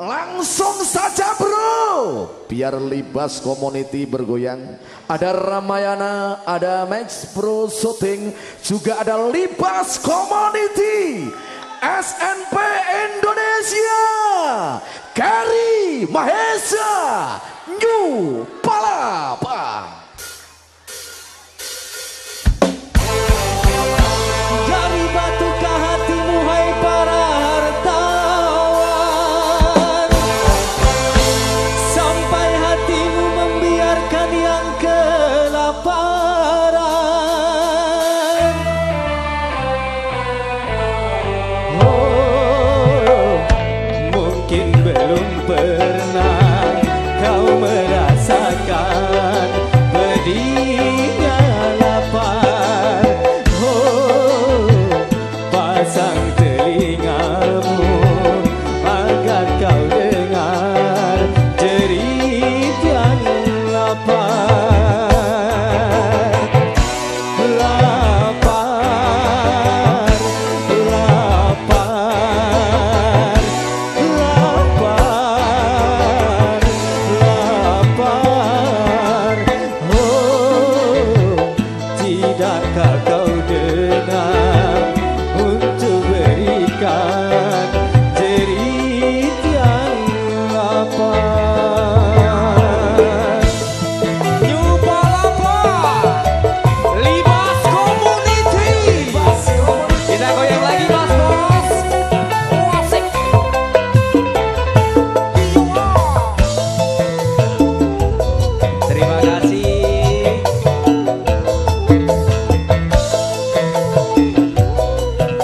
Langsung saja bro. Biar libas community bergoyang. Ada Ramayana, ada Max Pro Shooting Juga ada libas community SNP Indonesia. Kari Mahesa New Palapa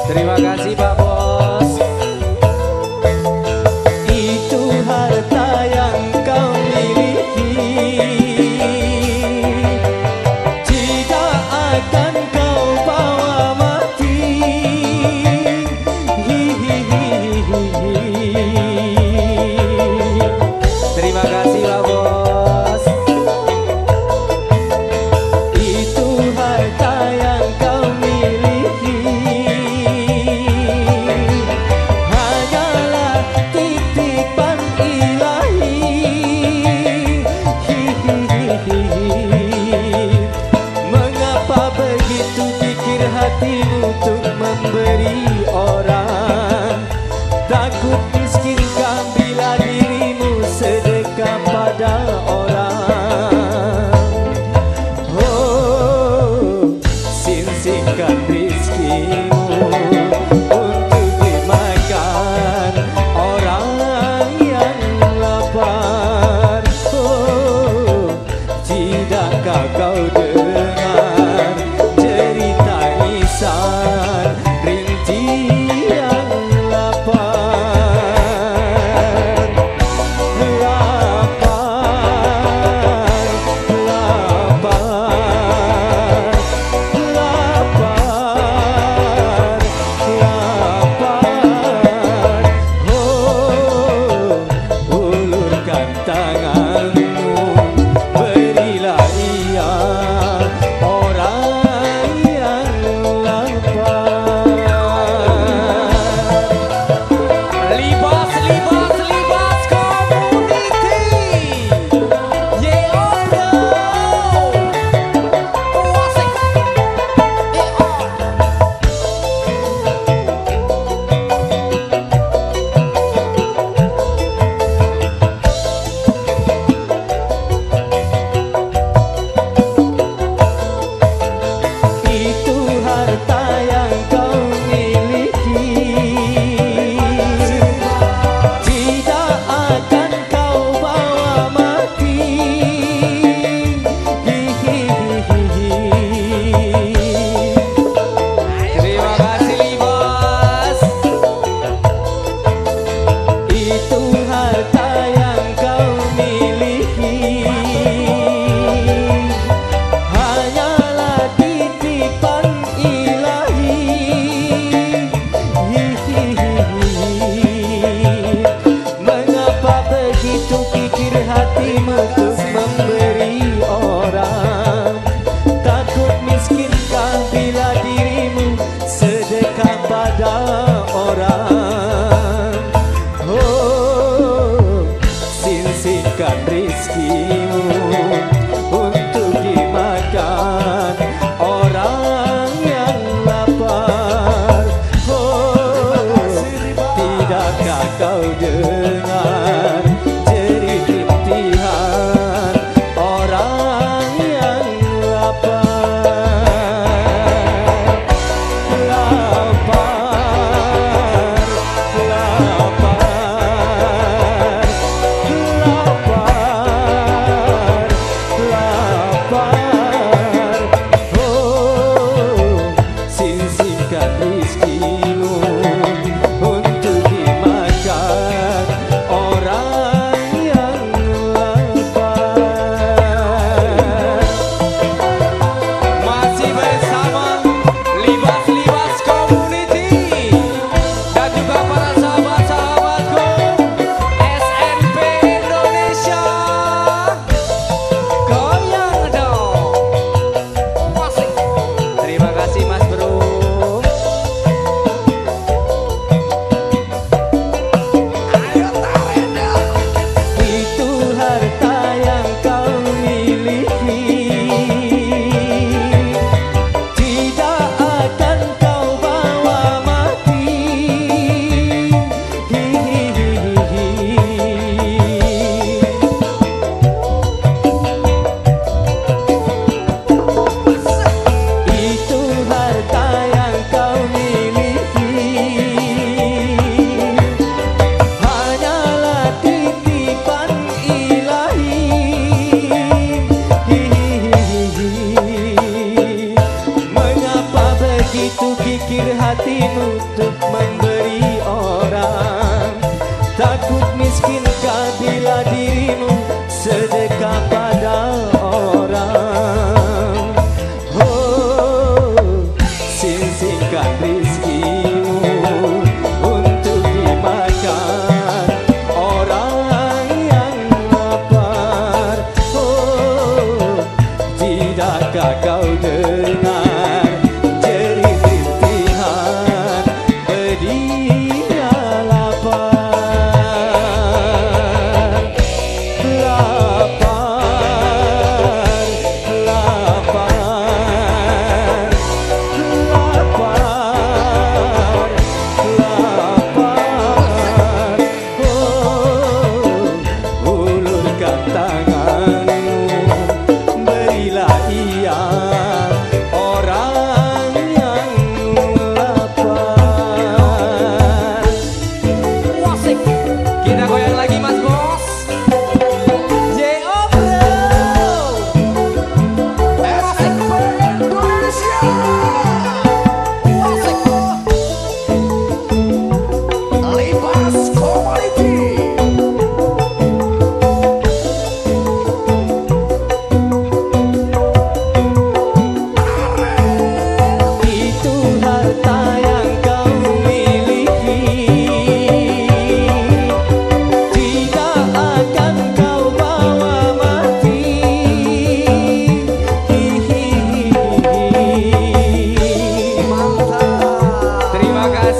Terima kasih Pak Bo. Rizkimu 难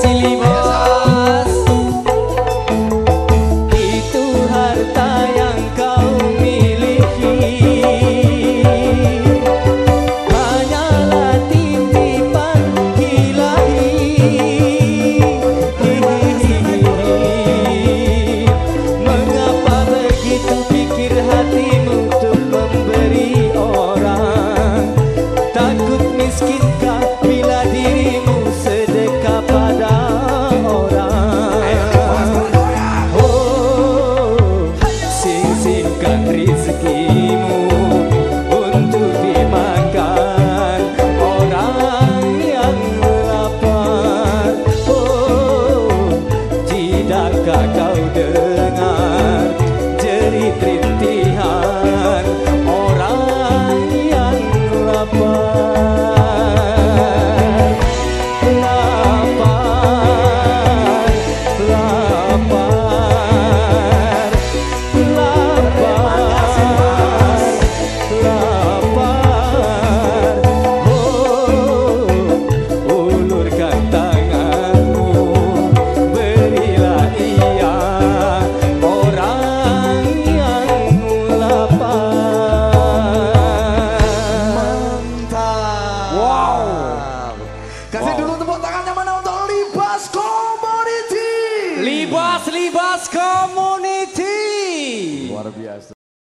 Selim